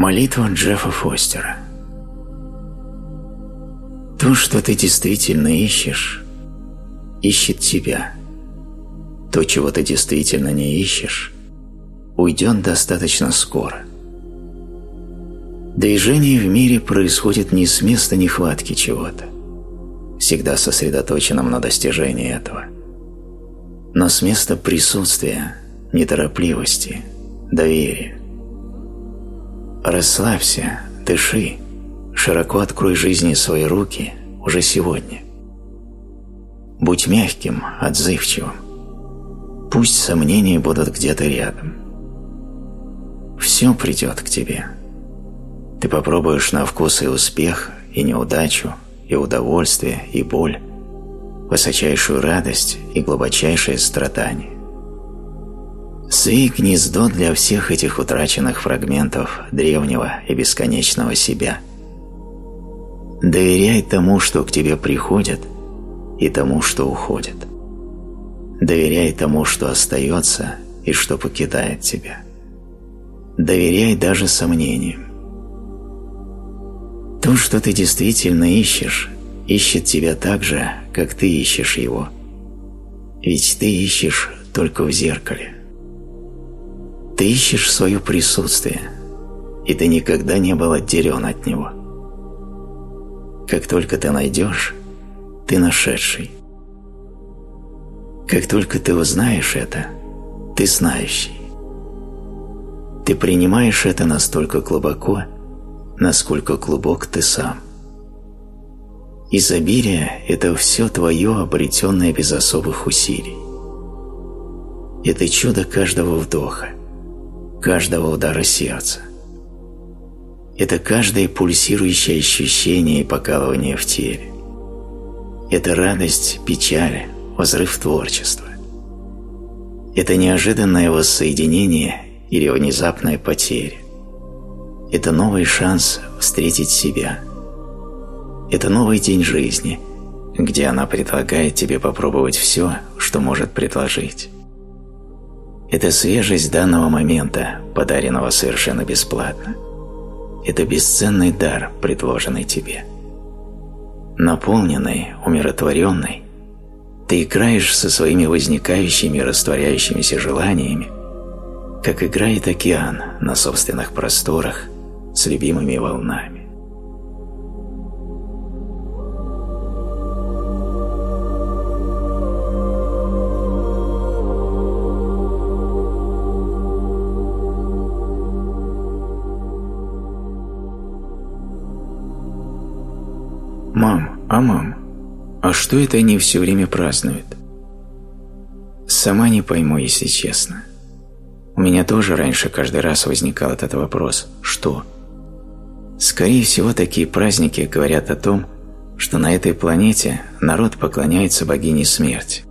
Молитва Джеффа Фостера То, что ты действительно ищешь, ищет тебя. То, чего ты действительно не ищешь, уйдет достаточно скоро. Движение в мире происходит не с места нехватки чего-то, всегда сосредоточенным на достижении этого, но с места присутствия, неторопливости, доверия. Расслабься, дыши, широко открой жизни свои руки уже сегодня. Будь мягким, отзывчивым. Пусть сомнения будут где-то рядом. Все придет к тебе. Ты попробуешь на вкус и успех, и неудачу, и удовольствие, и боль, высочайшую радость и глубочайшее страдание. Свей гнездо для всех этих утраченных фрагментов древнего и бесконечного себя. Доверяй тому, что к тебе приходит, и тому, что уходит. Доверяй тому, что остается и что покидает тебя. Доверяй даже сомнениям. То, что ты действительно ищешь, ищет тебя так же, как ты ищешь его. Ведь ты ищешь только в зеркале. Ты ищешь свое присутствие, и ты никогда не был отделен от него. Как только ты найдешь, ты нашедший. Как только ты узнаешь это, ты знающий. Ты принимаешь это настолько глубоко, насколько глубок ты сам. Изобилие – это все твое, обретенное без особых усилий. Это чудо каждого вдоха, каждого удара сердца. Это каждое пульсирующее ощущение и покалывание в теле. Это радость, печаль, взрыв творчества. Это неожиданное воссоединение или внезапная потеря. Это новый шанс встретить себя. Это новый день жизни, где она предлагает тебе попробовать все, что может предложить. Это свежесть данного момента, подаренного совершенно бесплатно. Это бесценный дар, предложенный тебе. Наполненный, умиротворенный, ты играешь со своими возникающими и растворяющимися желаниями, как играет океан на собственных просторах с любимыми волнами. Что это они все время празднуют?» «Сама не пойму, если честно. У меня тоже раньше каждый раз возникал этот вопрос «что?». Скорее всего, такие праздники говорят о том, что на этой планете народ поклоняется богине смерти.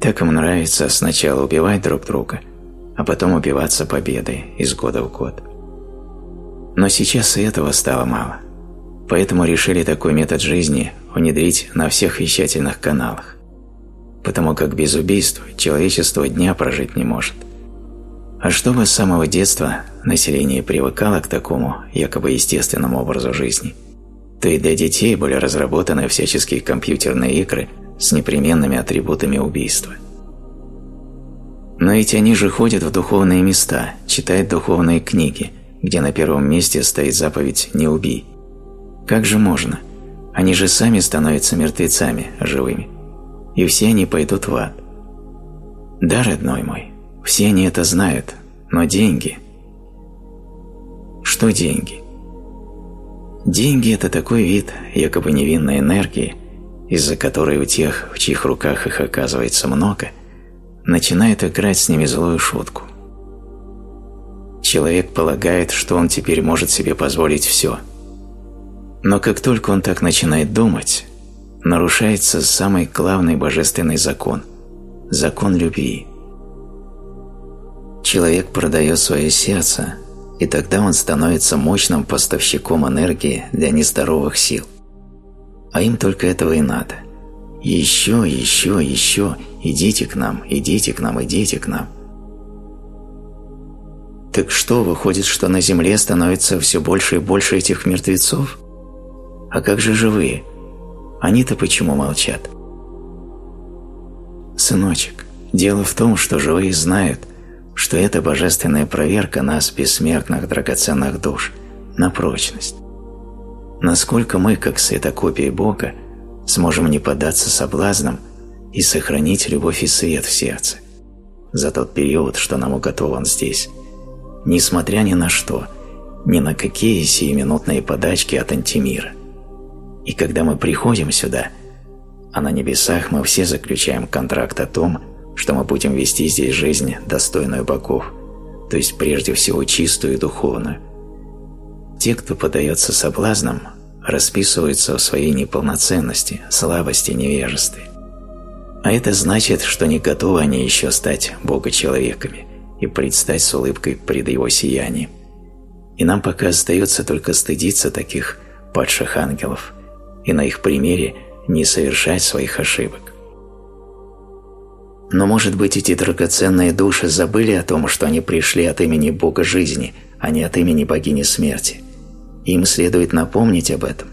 Так им нравится сначала убивать друг друга, а потом убиваться победой из года в год. Но сейчас и этого стало мало. Поэтому решили такой метод жизни внедрить на всех вещательных каналах. Потому как без убийств человечество дня прожить не может – а чтобы с самого детства население привыкало к такому якобы естественному образу жизни, то и для детей были разработаны всяческие компьютерные игры с непременными атрибутами убийства. Но ведь они же ходят в духовные места, читают духовные книги, где на первом месте стоит заповедь «не убий». Как же можно? Они же сами становятся мертвецами, живыми. И все они пойдут в ад. Да, родной мой, все они это знают, но деньги... Что деньги? Деньги – это такой вид якобы невинной энергии, из-за которой у тех, в чьих руках их оказывается много, начинает играть с ними злую шутку. Человек полагает, что он теперь может себе позволить все. Но как только он так начинает думать, нарушается самый главный божественный закон – закон любви – Человек продает свое сердце, и тогда он становится мощным поставщиком энергии для нездоровых сил. А им только этого и надо. Еще, еще, еще, идите к нам, идите к нам, идите к нам. Так что, выходит, что на земле становится все больше и больше этих мертвецов? А как же живые? Они-то почему молчат? Сыночек, дело в том, что живые знают, что это божественная проверка нас, бессмертных драгоценных душ, на прочность. Насколько мы, как светокопия Бога, сможем не поддаться соблазнам и сохранить любовь и свет в сердце за тот период, что нам уготован здесь, несмотря ни на что, ни на какие сиюминутные подачки от антимира. И когда мы приходим сюда, а на небесах мы все заключаем контракт о том, что мы будем вести здесь жизнь, достойную богов, то есть прежде всего чистую и духовную. Те, кто подается соблазнам, расписываются в своей неполноценности, слабости, невежестве. А это значит, что не готовы они еще стать Бога-человеками – и предстать с улыбкой пред его сиянием. И нам пока остается только стыдиться таких падших ангелов и на их примере не совершать своих ошибок. Но, может быть, эти драгоценные души забыли о том, что они пришли от имени Бога жизни, а не от имени богини смерти. Им следует напомнить об этом.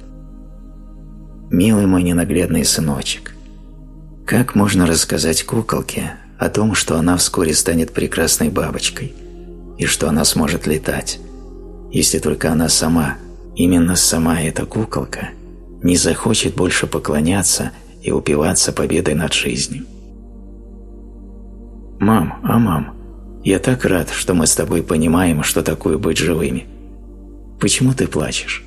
Милый мой ненаглядный сыночек, как можно рассказать куколке о том, что она вскоре станет прекрасной бабочкой и что она сможет летать, если только она сама, именно сама эта куколка, не захочет больше поклоняться и упиваться победой над жизнью. «Мам, а мам, я так рад, что мы с тобой понимаем, что такое быть живыми. Почему ты плачешь?»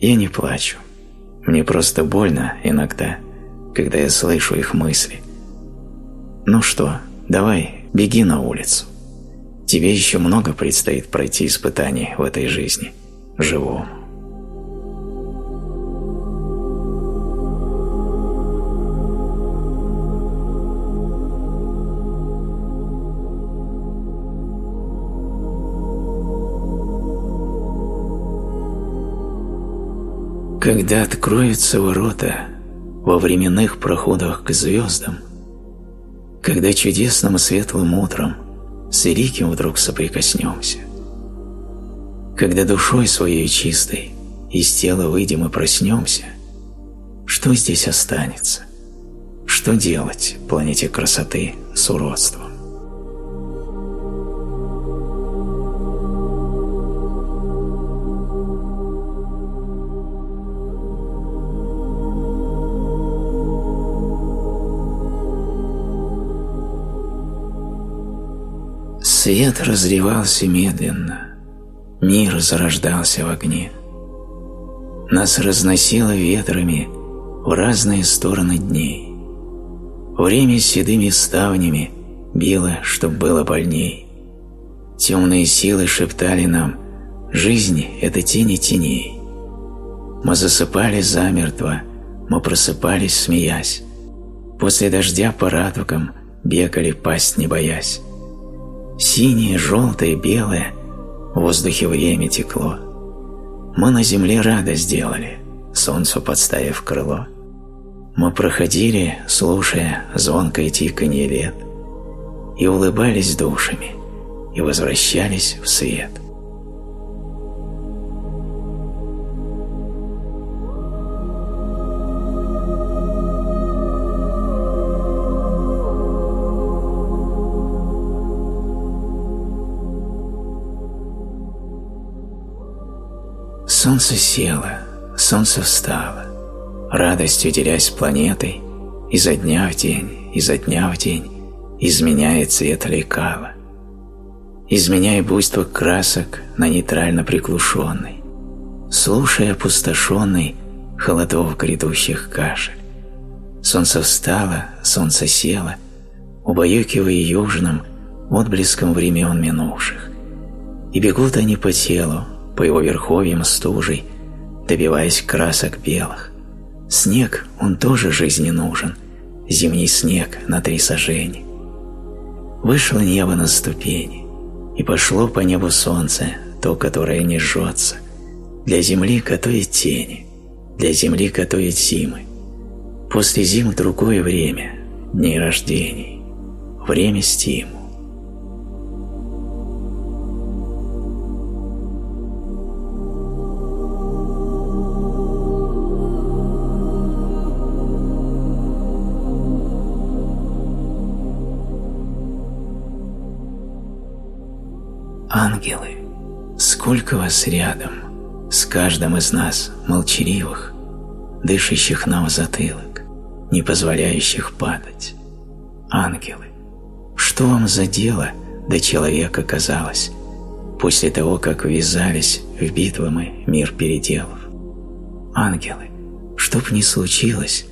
«Я не плачу. Мне просто больно иногда, когда я слышу их мысли» Ну что, давай, беги на улицу. Тебе еще много предстоит пройти испытаний в этой жизни, живому. Когда откроются ворота во временных проходах к звездам – когда чудесным светлым утром с великим вдруг соприкоснемся, когда душой своей чистой из тела выйдем и проснемся, что здесь останется? Что делать планете красоты с уродством? Свет разливался медленно, мир зарождался в огне. Нас разносило ветрами в разные стороны дней. Время седыми ставнями било, чтоб было больней. Темные силы шептали нам, жизнь — это тени теней. Мы засыпали замертво, мы просыпались, смеясь. После дождя по радугам бегали пасть не боясь. Синее, желтое, белое, в воздухе время текло. Мы на земле рада сделали, солнцу подставив крыло. Мы проходили, слушая звонкое тиканье лет, и улыбались душами, и возвращались в свет. Солнце село, солнце встало, радостью делясь планетой, изо дня в день, изо дня в день, изменяя цвет лекала. Изменяя буйство красок на нейтрально приглушенный, слушая опустошенный холодов грядущих кашель. Солнце встало, солнце село, убаюкивая южным отблеском времен минувших. И бегут они по телу, по его верховьям стужей, добиваясь красок белых. Снег, он тоже жизни нужен, зимний снег на три сажени. Вышло небо на ступени, и пошло по небу солнце, то, которое не жжется. Для земли готовит тени, для земли готовит зимы. После зим другое время, дней рождений, время стиму. Сколько вас рядом, с каждым из нас, молчаливых, дышащих нам в затылок, не позволяющих падать. Ангелы, что вам за дело до человека казалось, после того, как ввязались в битвы мы, мир переделав? Ангелы, чтоб ни случилось,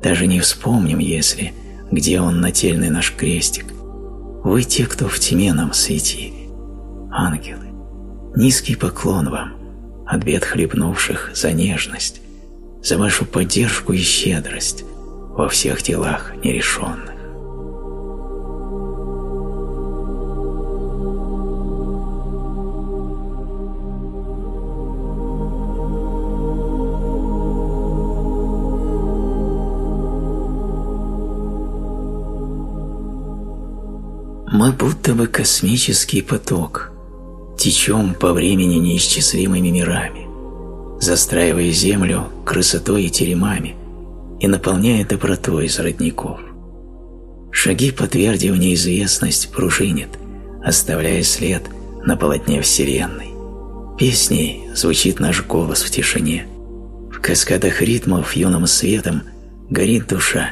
даже не вспомним, если, где он нательный наш крестик, вы те, кто в тьме нам светили. Ангелы, низкий поклон вам, от бед хлебнувших за нежность, за вашу поддержку и щедрость во всех делах нерешенных. Мы будто бы космический поток, течем по времени неисчислимыми мирами, застраивая Землю красотой и теремами и наполняя добротой из родников. Шаги по тверди в неизвестность пружинят, оставляя след на полотне Вселенной. Песней звучит наш голос в тишине. В каскадах ритмов юным светом горит душа,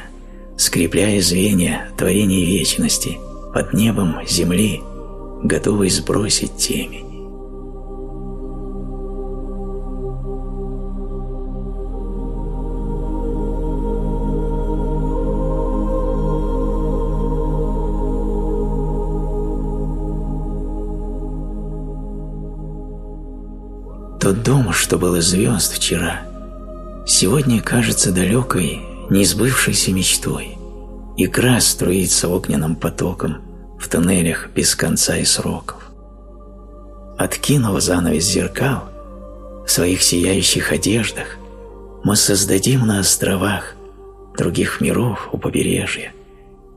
скрепляя звенья творений вечности – под небом земли, готовый сбросить темень. Тот дом, что был из звезд вчера, сегодня кажется далекой, несбывшейся мечтой. Игра струится огненным потоком в туннелях без конца и сроков. Откинув занавес зеркал, в своих сияющих одеждах мы создадим на островах других миров у побережья,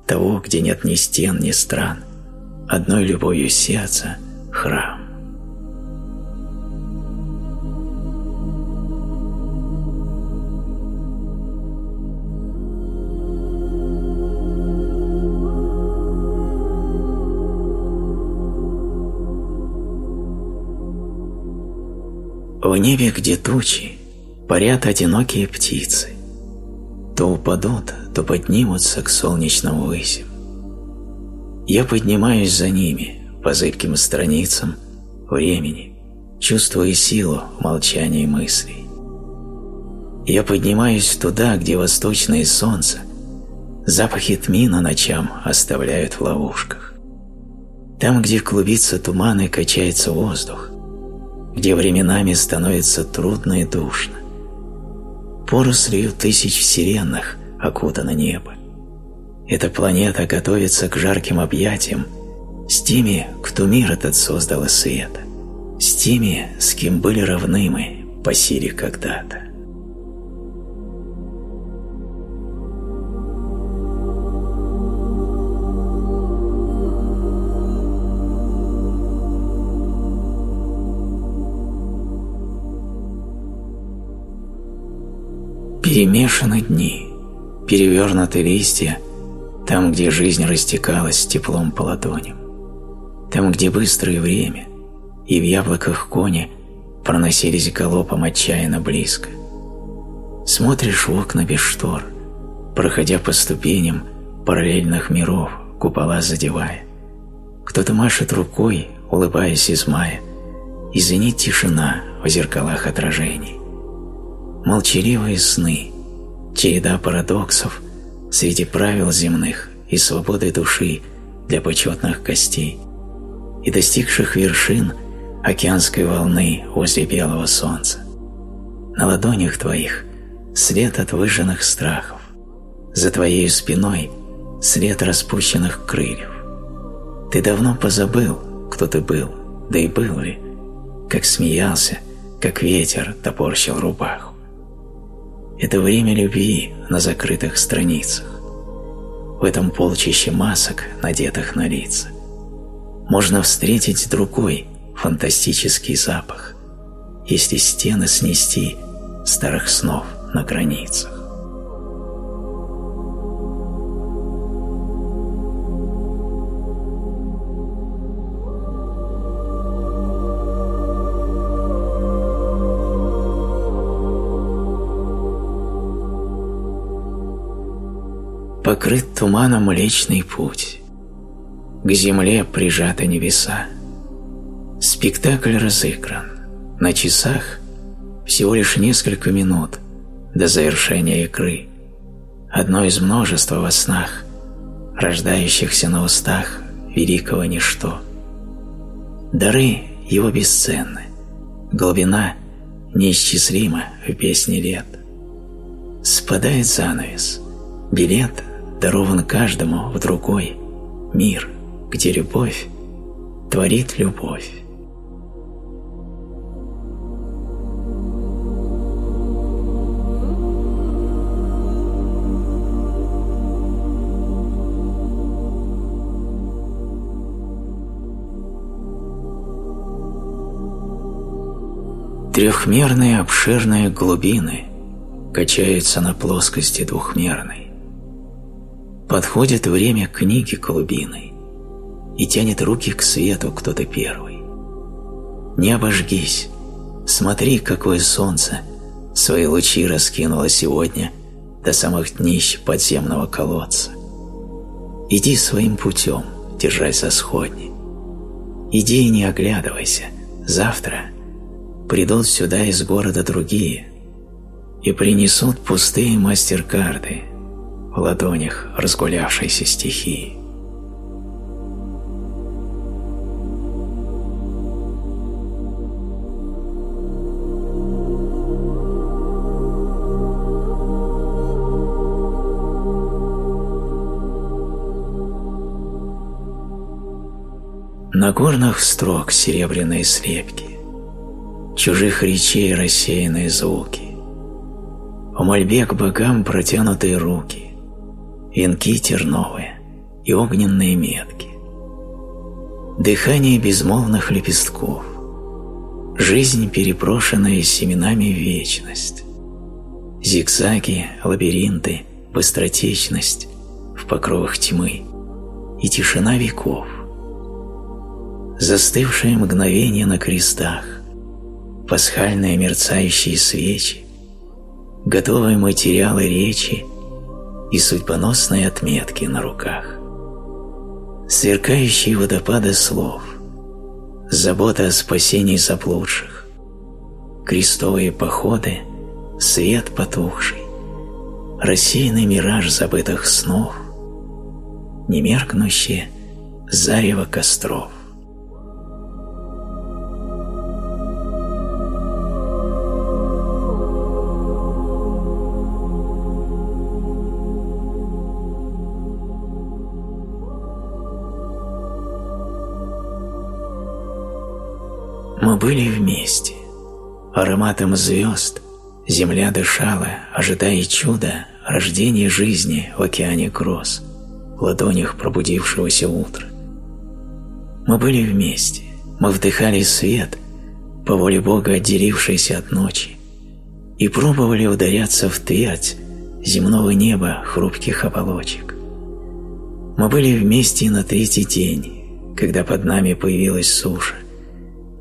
того, где нет ни стен, ни стран, одной любовью сердца – храм. В небе, где тучи, парят одинокие птицы. То упадут, то поднимутся к солнечным высям. Я поднимаюсь за ними по зыбким страницам времени, чувствуя силу в мыслей. Я поднимаюсь туда, где восточное солнце запахи тмина ночам оставляют в ловушках. Там, где клубится туман и качается воздух, где временами становится трудно и душно. Порослью тысяч вселенных окутано небо. Эта планета готовится к жарким объятиям с теми, кто мир этот создал из света, с теми, с кем были равны мы по силе когда-то. Перемешаны дни, перевернуты листья, там, где жизнь растекалась теплом по ладоням, там, где быстрое время, и в яблоках кони проносились галопом отчаянно близко. Смотришь в окна без штор, проходя по ступеням параллельных миров, купола задевая. Кто-то машет рукой, улыбаясь из мая, и звенит тишина в зеркалах отражений молчаливые сны, череда парадоксов среди правил земных и свободы души для почетных гостей и достигших вершин океанской волны возле белого солнца. На ладонях твоих след от выжженных страхов, за твоей спиной след распущенных крыльев. Ты давно позабыл, кто ты был, да и был ли, как смеялся, как ветер топорщил рубаху. Это время любви на закрытых страницах. В этом полчище масок, надетых на лица, можно встретить другой фантастический запах, если стены снести старых снов на границах. Покрыт туманом Млечный путь. К земле прижаты небеса. Спектакль разыгран. На часах всего лишь несколько минут до завершения игры. Одно из множества во снах, рождающихся на устах великого ничто. Дары его бесценны, глубина неисчислима в песне лет. Спадает занавес, билет дарован каждому в другой мир, где любовь творит любовь. Трехмерные обширные глубины качаются на плоскости двухмерной. Подходит время книги глубины и тянет руки к свету кто-то первый. Не обожгись, смотри, какое солнце свои лучи раскинуло сегодня до самых днищ подземного колодца. Иди своим путем, держась за сходни. Иди и не оглядывайся, завтра придут сюда из города другие и принесут пустые мастер-карты в ладонях разгулявшейся стихии. На горных строк серебряные слепки, чужих речей рассеянные звуки. В мольбе к богам протянутые руки, венки терновые и огненные метки. Дыхание безмолвных лепестков, жизнь, перепрошенная семенами вечность. Зигзаги, лабиринты, быстротечность в покровах тьмы и тишина веков. Застывшие мгновения на крестах, пасхальные мерцающие свечи, готовые материалы речи и судьбоносные отметки на руках. Сверкающие водопады слов, забота о спасении заблудших, крестовые походы, свет потухший, рассеянный мираж забытых снов, немеркнущее зарево костров. Были вместе. Ароматом звезд земля дышала, ожидая чуда рождения жизни в океане гроз, в ладонях пробудившегося утра. Мы были вместе, мы вдыхали свет, по воле Бога отделившийся от ночи, и пробовали ударяться в твердь земного неба хрупких оболочек. Мы были вместе на третий день, когда под нами появилась суша,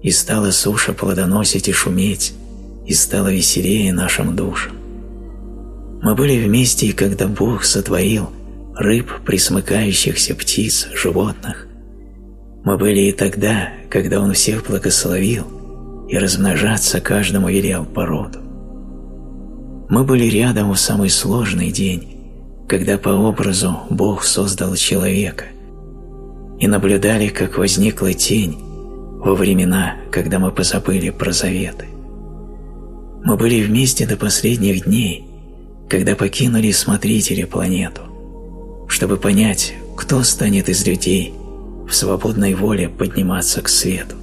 и стала суша плодоносить и шуметь, и стало веселее нашим душам. Мы были вместе, и когда Бог сотворил рыб, присмыкающихся птиц, животных. Мы были и тогда, когда Он всех благословил и размножаться каждому велел породу. Мы были рядом в самый сложный день, когда по образу Бог создал человека, и наблюдали, как возникла тень, во времена, когда мы позабыли про заветы. Мы были вместе до последних дней, когда покинули смотрители планету, чтобы понять, кто станет из людей в свободной воле подниматься к свету.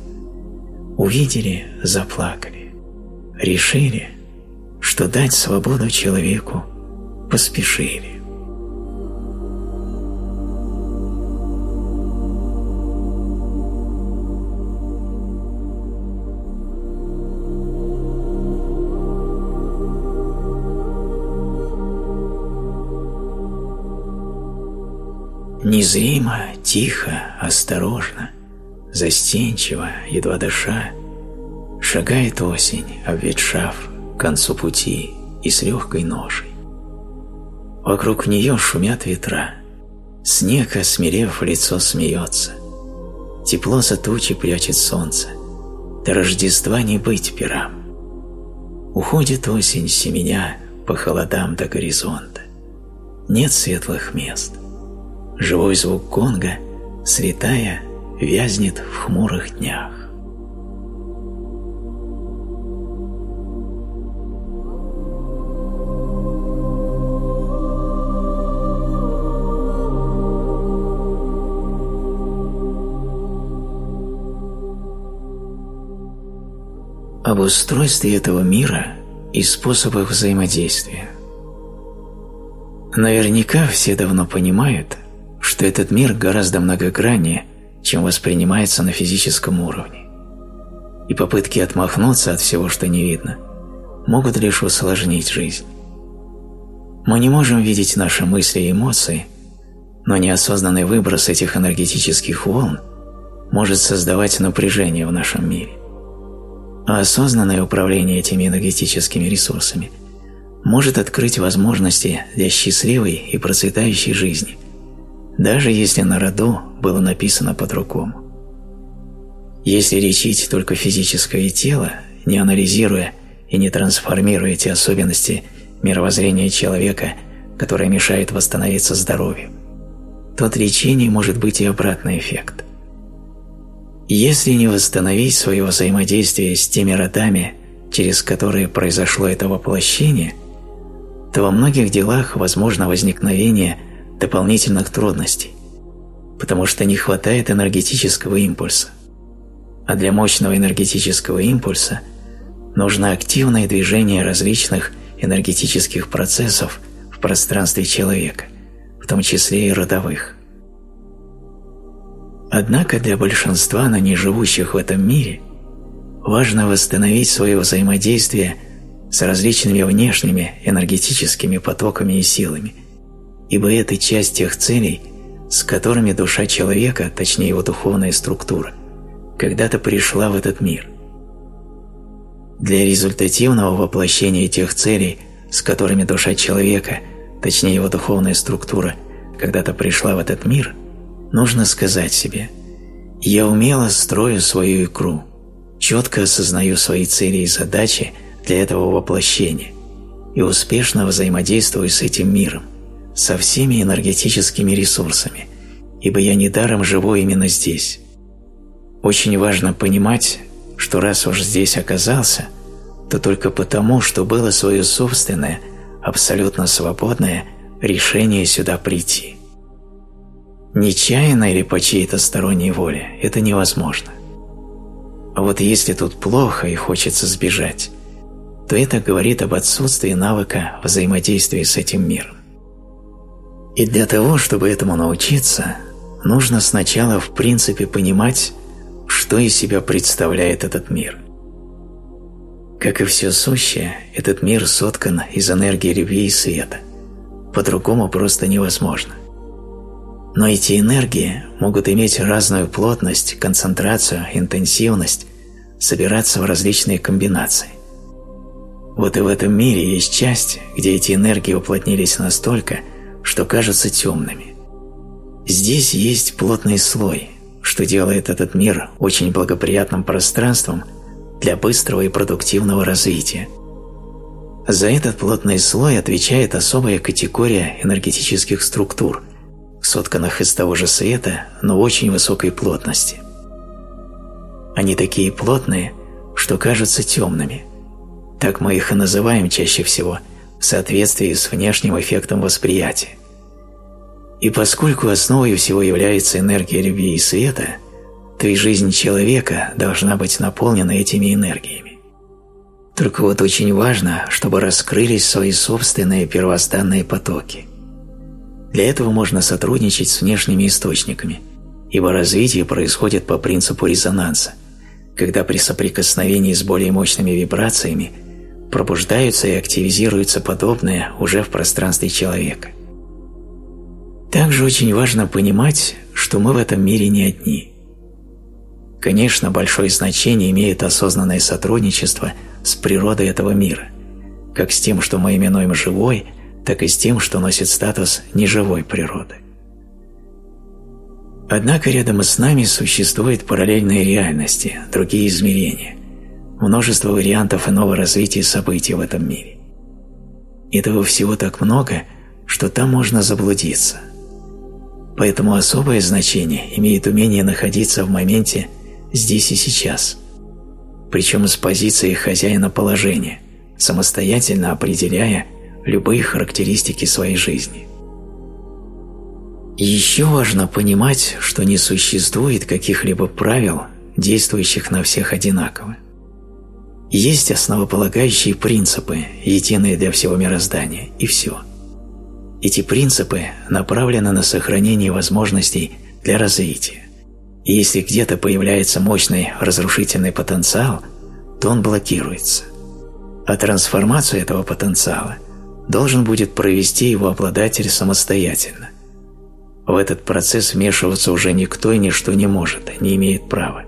Увидели – заплакали. Решили, что дать свободу человеку поспешили. Незримо, тихо, осторожно, застенчиво, едва дыша, шагает осень, обветшав к концу пути и с легкой ношей. Вокруг нее шумят ветра. Снег, осмелев, лицо смеется. Тепло за тучи прячет солнце. До Рождества не быть пирам. Уходит осень семеня по холодам до горизонта. Нет светлых мест. Живой звук конга, слетая, вязнет в хмурых днях. об устройстве этого мира и способах взаимодействия. Наверняка все давно понимают, что этот мир гораздо многограннее, чем воспринимается на физическом уровне. И попытки отмахнуться от всего, что не видно, могут лишь усложнить жизнь. Мы не можем видеть наши мысли и эмоции, но неосознанный выброс этих энергетических волн может создавать напряжение в нашем мире а осознанное управление этими энергетическими ресурсами может открыть возможности для счастливой и процветающей жизни, даже если на роду было написано по-другому. Если лечить только физическое тело, не анализируя и не трансформируя эти особенности мировоззрения человека, которое мешает восстановиться здоровью, то от лечения может быть и обратный эффект – если не восстановить свое взаимодействие с теми родами, через которые произошло это воплощение, то во многих делах возможно возникновение дополнительных трудностей, потому что не хватает энергетического импульса. А для мощного энергетического импульса нужно активное движение различных энергетических процессов в пространстве человека, в том числе и родовых. Однако для большинства ныне живущих в этом мире важно восстановить свое взаимодействие с различными внешними энергетическими потоками и силами, ибо это часть тех целей, с которыми душа человека, точнее его духовная структура, когда-то пришла в этот мир. Для результативного воплощения тех целей, с которыми душа человека, точнее его духовная структура, когда-то пришла в этот мир – нужно сказать себе «Я умело строю свою икру, четко осознаю свои цели и задачи для этого воплощения и успешно взаимодействую с этим миром, со всеми энергетическими ресурсами, ибо я недаром живу именно здесь». Очень важно понимать, что раз уж здесь оказался, то только потому, что было свое собственное, абсолютно свободное решение сюда прийти. Нечаянно или по чьей-то сторонней воле это невозможно. А вот если тут плохо и хочется сбежать, то это говорит об отсутствии навыка взаимодействия с этим миром. И для того, чтобы этому научиться, нужно сначала в принципе понимать, что из себя представляет этот мир. Как и все сущее, этот мир соткан из энергии любви и света. По-другому просто невозможно. Но эти энергии могут иметь разную плотность, концентрацию, интенсивность, собираться в различные комбинации. Вот и в этом мире есть часть, где эти энергии уплотнились настолько, что кажутся темными. Здесь есть плотный слой, что делает этот мир очень благоприятным пространством для быстрого и продуктивного развития. За этот плотный слой отвечает особая категория энергетических структур – сотканных из того же света, но очень высокой плотности. Они такие плотные, что кажутся темными. Так мы их и называем чаще всего в соответствии с внешним эффектом восприятия. И поскольку основой всего является энергия любви и света, то и жизнь человека должна быть наполнена этими энергиями. Только вот очень важно, чтобы раскрылись свои собственные первозданные потоки. Для этого можно сотрудничать с внешними источниками, ибо развитие происходит по принципу резонанса, когда при соприкосновении с более мощными вибрациями пробуждаются и активизируются подобные уже в пространстве человека. Также очень важно понимать, что мы в этом мире не одни. Конечно, большое значение имеет осознанное сотрудничество с природой этого мира, как с тем, что мы именуем живой – так и с тем, что носит статус неживой природы. Однако рядом с нами существуют параллельные реальности, другие измерения, множество вариантов иного развития событий в этом мире. Этого всего так много, что там можно заблудиться. Поэтому особое значение имеет умение находиться в моменте здесь и сейчас, причем с позиции хозяина положения, самостоятельно определяя любые характеристики своей жизни. Еще важно понимать, что не существует каких-либо правил, действующих на всех одинаково. Есть основополагающие принципы, единые для всего мироздания, и все. Эти принципы направлены на сохранение возможностей для развития. И если где-то появляется мощный разрушительный потенциал, то он блокируется. А трансформацию этого потенциала должен будет провести его обладатель самостоятельно – в этот процесс вмешиваться уже никто и ничто не может, не имеет права.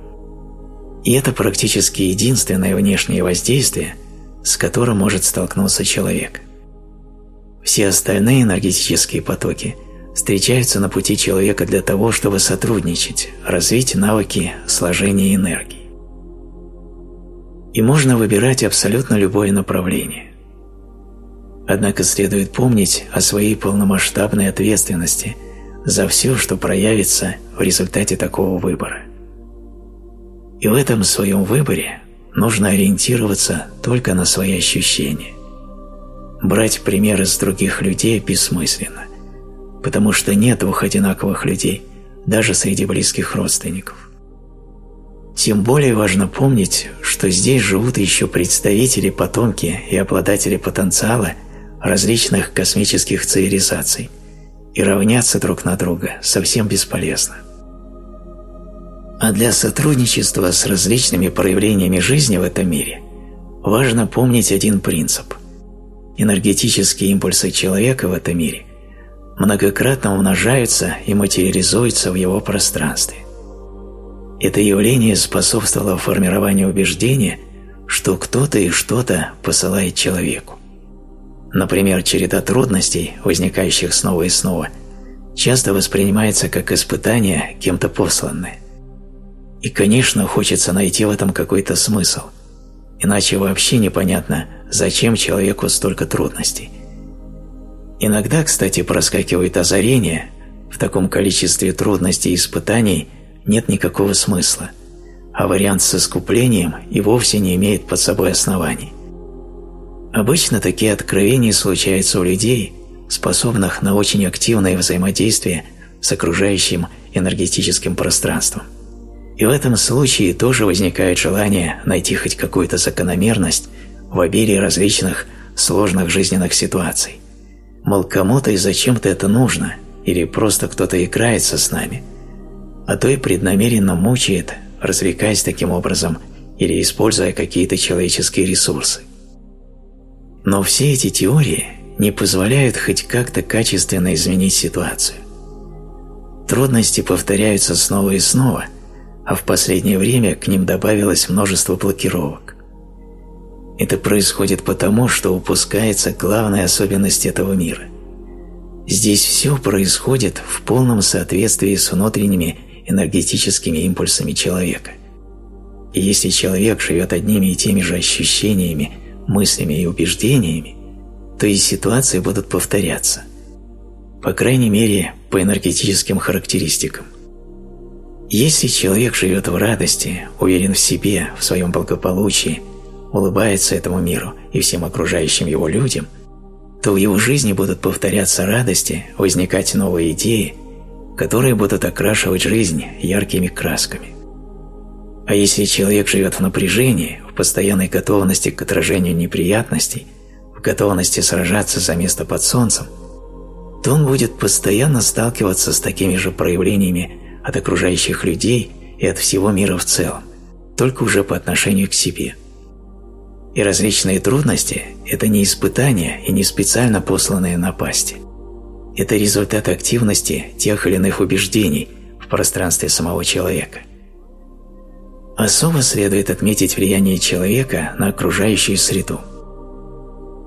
И это практически единственное внешнее воздействие, с которым может столкнуться человек. Все остальные энергетические потоки встречаются на пути человека для того, чтобы сотрудничать, развить навыки сложения энергии. И можно выбирать абсолютно любое направление. Однако следует помнить о своей полномасштабной ответственности – за все, что проявится в результате такого выбора. И в этом своем выборе нужно ориентироваться только на свои ощущения. Брать примеры с других людей бессмысленно, потому что нет двух одинаковых людей даже среди близких родственников. Тем более важно помнить, что здесь живут еще представители, потомки и обладатели потенциала различных космических цивилизаций – и равняться друг на друга совсем бесполезно. А для сотрудничества с различными проявлениями жизни в этом мире важно помнить один принцип. Энергетические импульсы человека в этом мире многократно умножаются и материализуются в его пространстве. Это явление способствовало формированию убеждения, что кто-то и что-то посылает человеку. Например, череда трудностей, возникающих снова и снова, часто воспринимается как испытание кем-то посланное. И, конечно, хочется найти в этом какой-то смысл, иначе вообще непонятно, зачем человеку столько трудностей. Иногда, кстати, проскакивает озарение, в таком количестве трудностей и испытаний нет никакого смысла, а вариант с искуплением и вовсе не имеет под собой оснований. Обычно такие откровения случаются у людей, способных на очень активное взаимодействие с окружающим энергетическим пространством. И в этом случае тоже возникает желание найти хоть какую-то закономерность в обилии различных сложных жизненных ситуаций. Мол, кому-то и зачем-то это нужно, или просто кто-то играется с нами, а то и преднамеренно мучает, развлекаясь таким образом или используя какие-то человеческие ресурсы. Но все эти теории не позволяют хоть как-то качественно изменить ситуацию. Трудности повторяются снова и снова, а в последнее время к ним добавилось множество блокировок. Это происходит потому, что упускается главная особенность этого мира. Здесь все происходит в полном соответствии с внутренними энергетическими импульсами человека. И если человек живет одними и теми же ощущениями мыслями и убеждениями, то и ситуации будут повторяться. По крайней мере, по энергетическим характеристикам. Если человек живет в радости, уверен в себе, в своем благополучии, улыбается этому миру и всем окружающим его людям, то в его жизни будут повторяться радости, возникать новые идеи, которые будут окрашивать жизнь яркими красками. А если человек живет в напряжении, в постоянной готовности к отражению неприятностей, в готовности сражаться за место под солнцем, то он будет постоянно сталкиваться с такими же проявлениями от окружающих людей и от всего мира в целом, только уже по отношению к себе. И различные трудности – это не испытания и не специально посланные напасти. Это результат активности тех или иных убеждений в пространстве самого человека – Особо следует отметить влияние человека на окружающую среду.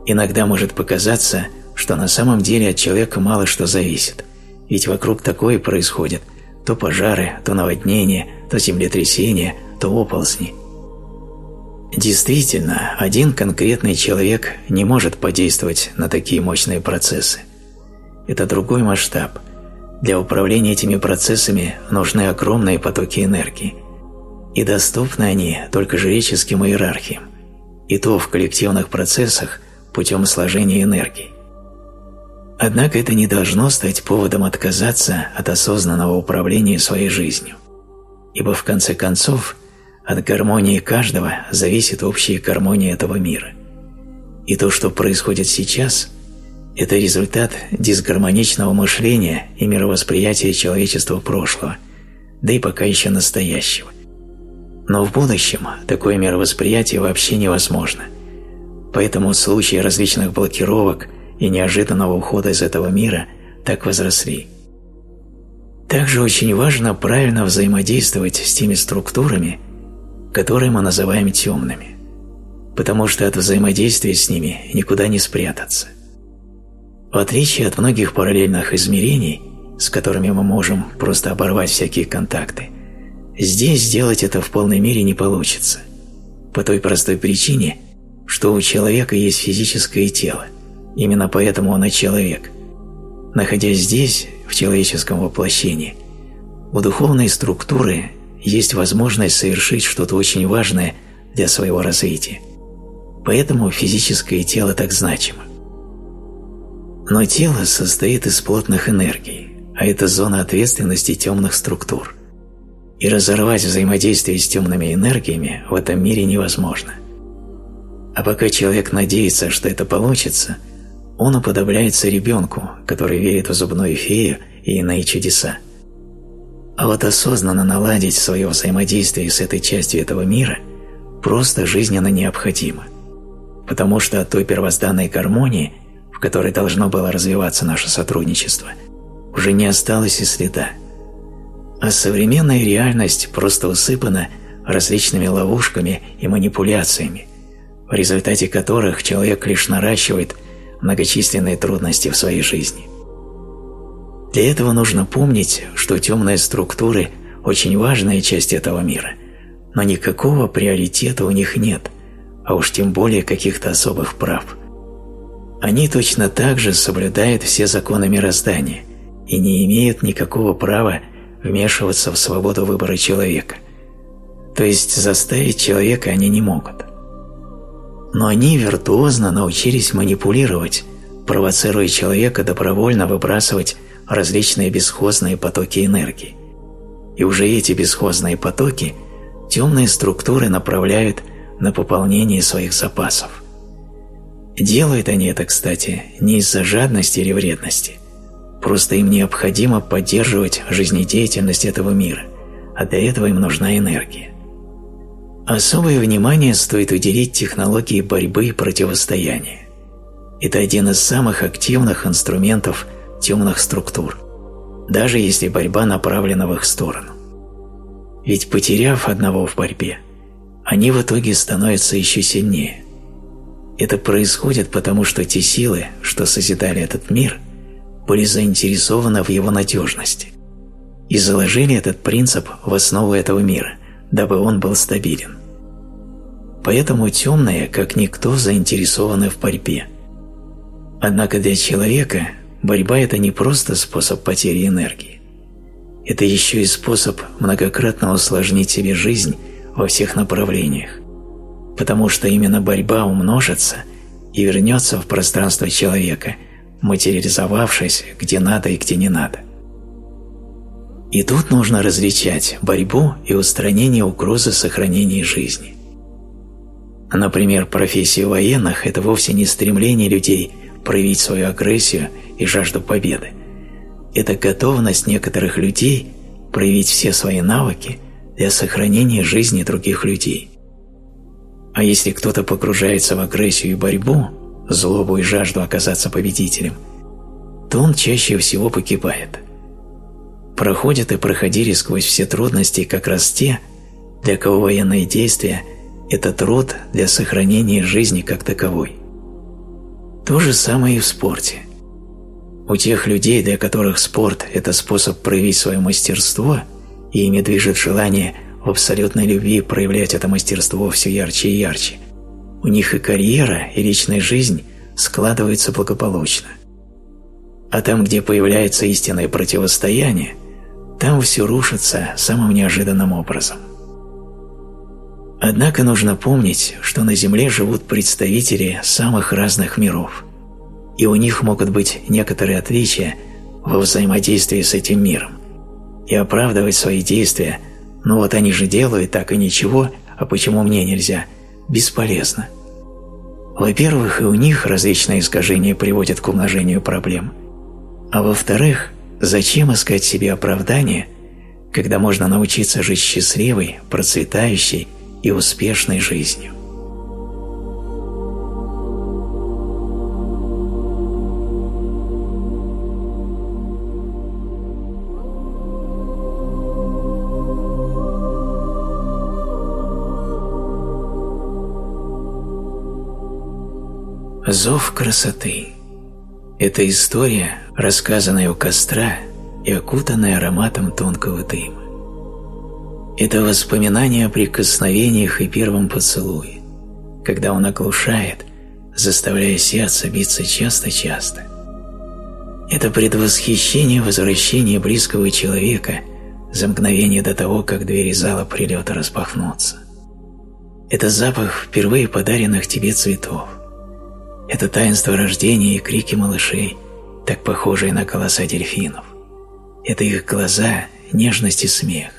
Иногда может показаться, что на самом деле от человека мало что зависит, ведь вокруг такое происходит – то пожары, то наводнения, то землетрясения, то оползни. Действительно, один конкретный человек не может подействовать на такие мощные процессы. Это другой масштаб. Для управления этими процессами нужны огромные потоки энергии. И доступны они только жреческим иерархиям, и то в коллективных процессах путем сложения энергии. Однако это не должно стать поводом отказаться от осознанного управления своей жизнью, ибо в конце концов от гармонии каждого зависит общая гармония этого мира. И то, что происходит сейчас, это результат дисгармоничного мышления и мировосприятия человечества прошлого, да и пока еще настоящего. Но в будущем такое мировосприятие вообще невозможно. Поэтому случаи различных блокировок – и неожиданного ухода из этого мира так возросли. Также очень важно правильно взаимодействовать с теми структурами, которые мы называем темными, потому что от взаимодействия с ними никуда не спрятаться. В отличие от многих параллельных измерений, с которыми мы можем просто оборвать всякие контакты, здесь сделать это в полной мере не получится, по той простой причине, что у человека есть физическое тело, Именно поэтому он и человек. Находясь здесь, в человеческом воплощении, у духовной структуры есть возможность совершить что-то очень важное для своего развития. Поэтому физическое тело так значимо. Но тело состоит из плотных энергий, а это зона ответственности темных структур. И разорвать взаимодействие с темными энергиями в этом мире невозможно. А пока человек надеется, что это получится – он уподобляется ребенку, который верит в зубную фею и иные чудеса. А вот осознанно наладить свое взаимодействие с этой частью этого мира просто жизненно необходимо, потому что от той первозданной гармонии, в которой должно было развиваться наше сотрудничество, уже не осталось и следа. А современная реальность просто усыпана различными ловушками и манипуляциями, в результате которых человек лишь наращивает многочисленные трудности в своей жизни. Для этого нужно помнить, что темные структуры – очень важная часть этого мира, но никакого приоритета у них нет, а уж тем более каких-то особых прав. Они точно так же соблюдают все законы мироздания и не имеют никакого права вмешиваться в свободу выбора человека. То есть заставить человека они не могут но они виртуозно научились манипулировать, провоцируя человека добровольно выбрасывать различные бесхозные потоки энергии. И уже эти бесхозные потоки темные структуры направляют на пополнение своих запасов. Делают они это, кстати, не из-за жадности или вредности. Просто им необходимо поддерживать жизнедеятельность этого мира, а для этого им нужна энергия. Особое внимание стоит уделить технологии борьбы и противостояния. Это один из самых активных инструментов темных структур, даже если борьба направлена в их сторону. Ведь потеряв одного в борьбе, они в итоге становятся еще сильнее. Это происходит потому, что те силы, что созидали этот мир, были заинтересованы в его надежности и заложили этот принцип в основу этого мира – дабы он был стабилен. Поэтому темные, как никто, заинтересованы в борьбе. Однако для человека борьба – это не просто способ потери энергии. Это еще и способ многократно усложнить себе жизнь во всех направлениях, потому что именно борьба умножится и вернется в пространство человека, материализовавшись где надо и где не надо. И тут нужно различать борьбу и устранение угрозы сохранения жизни. Например, профессия военных – это вовсе не стремление людей проявить свою агрессию и жажду победы. Это готовность некоторых людей проявить все свои навыки для сохранения жизни других людей. А если кто-то погружается в агрессию и борьбу, злобу и жажду оказаться победителем, то он чаще всего погибает – проходят и проходили сквозь все трудности как раз те, для кого военные действия – это труд для сохранения жизни как таковой. То же самое и в спорте. У тех людей, для которых спорт – это способ проявить свое мастерство, и ими движет желание в абсолютной любви проявлять это мастерство все ярче и ярче, у них и карьера, и личная жизнь складываются благополучно. А там, где появляется истинное противостояние, там все рушится самым неожиданным образом. Однако нужно помнить, что на Земле живут представители самых разных миров, и у них могут быть некоторые отличия во взаимодействии с этим миром, и оправдывать свои действия «ну вот они же делают так и ничего, а почему мне нельзя?» бесполезно. Во-первых, и у них различные искажения приводят к умножению проблем, а во-вторых, зачем искать себе оправдания, когда можно научиться жить счастливой, процветающей и успешной жизнью. Зов красоты – это история, рассказанная у костра и окутанная ароматом тонкого дыма. Это воспоминание о прикосновениях и первом поцелуе, когда он оглушает, заставляя сердце биться часто-часто. Это предвосхищение возвращения близкого человека за мгновение до того, как двери зала прилета распахнутся. Это запах впервые подаренных тебе цветов. Это таинство рождения и крики малышей, так похожие на голоса дельфинов. Это их глаза, нежность и смех.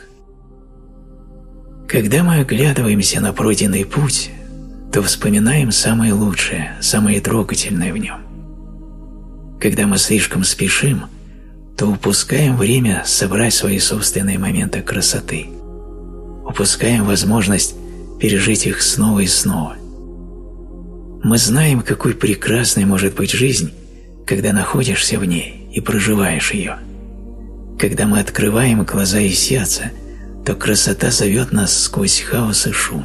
Когда мы оглядываемся на пройденный путь, то вспоминаем самое лучшее, самое трогательное в нем. Когда мы слишком спешим, то упускаем время собрать свои собственные моменты красоты. Упускаем возможность пережить их снова и снова. Мы знаем, какой прекрасной может быть жизнь, когда находишься в ней и проживаешь ее. Когда мы открываем глаза и сердце – то красота зовет нас сквозь хаос и шум.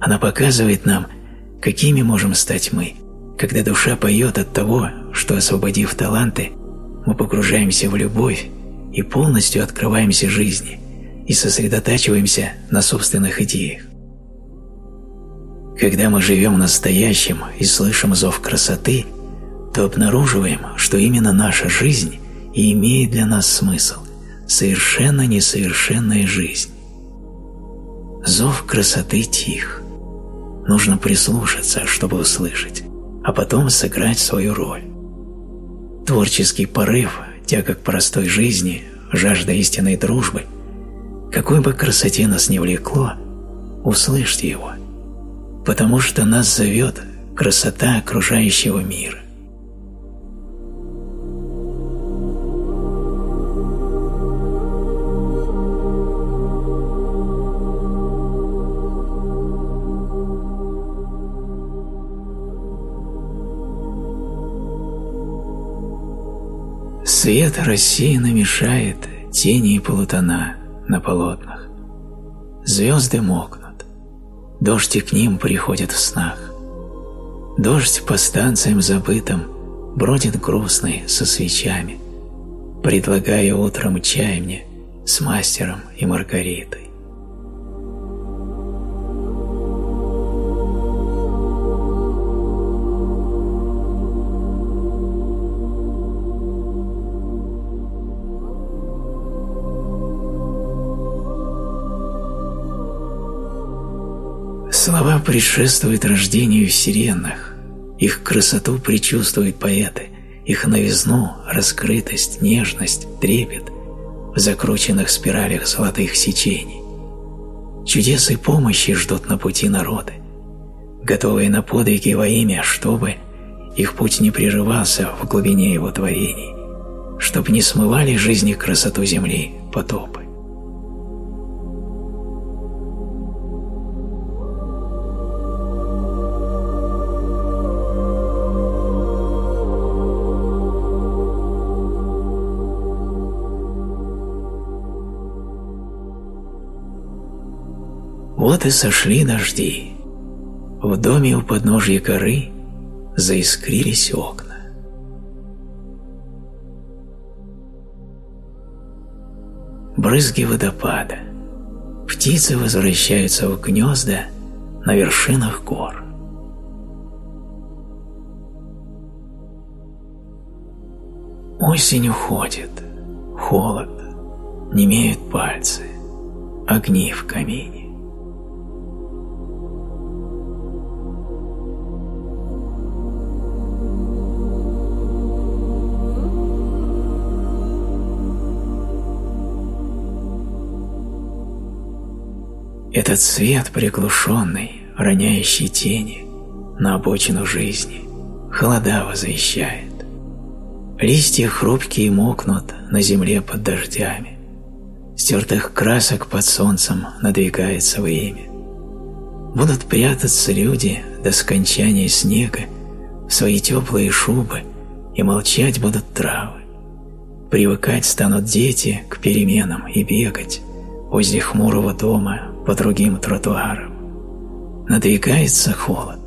Она показывает нам, какими можем стать мы, когда душа поет от того, что, освободив таланты, мы погружаемся в любовь и полностью открываемся жизни и сосредотачиваемся на собственных идеях. Когда мы живем настоящим и слышим зов красоты, то обнаруживаем, что именно наша жизнь и имеет для нас смысл совершенно несовершенная жизнь. Зов красоты тих. Нужно прислушаться, чтобы услышать, а потом сыграть свою роль. Творческий порыв, тяга к простой жизни, жажда истинной дружбы, какой бы красоте нас не влекло, услышьте его, потому что нас зовет красота окружающего мира. Свет рассеянно мешает тени и полутона на полотнах. Звезды мокнут, дождь к ним приходит в снах. Дождь по станциям забытым бродит грустный со свечами, предлагая утром чай мне с мастером и Маргаритой. Слова предшествуют рождению вселенных, их красоту предчувствуют поэты, их новизну, раскрытость, нежность, трепет в закрученных спиралях золотых сечений. Чудес и помощи ждут на пути народы, готовые на подвиги во имя, чтобы их путь не прерывался в глубине его творений, чтобы не смывали жизни красоту земли потопы. Вот и сошли дожди. В доме у подножья горы заискрились окна. Брызги водопада. Птицы возвращаются в гнезда на вершинах гор. Осень уходит, холод, немеют пальцы, огни в камине. Этот свет приглушенный, роняющий тени на обочину жизни, холода возвещает. Листья хрупкие мокнут на земле под дождями. Стертых красок под солнцем надвигается время. Будут прятаться люди до скончания снега в свои теплые шубы и молчать будут травы. Привыкать станут дети к переменам и бегать возле хмурого дома по другим тротуарам. Надвигается холод.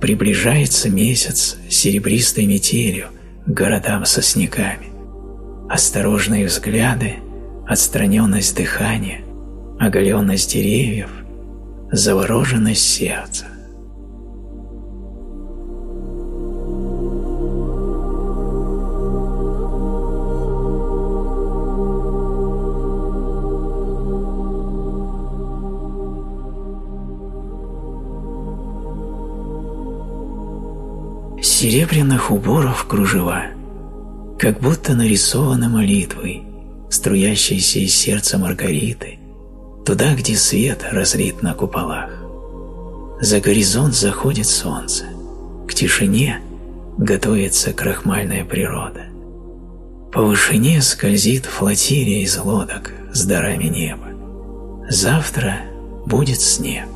Приближается месяц серебристой метелью к городам со снегами. Осторожные взгляды, отстраненность дыхания, оголенность деревьев, завороженность сердца. Серебряных уборов кружева, как будто нарисованы молитвой, струящиеся из сердца Маргариты, туда, где свет разлит на куполах. За горизонт заходит солнце, к тишине готовится крахмальная природа. По вышине скользит флотилия из лодок с дарами неба. Завтра будет снег.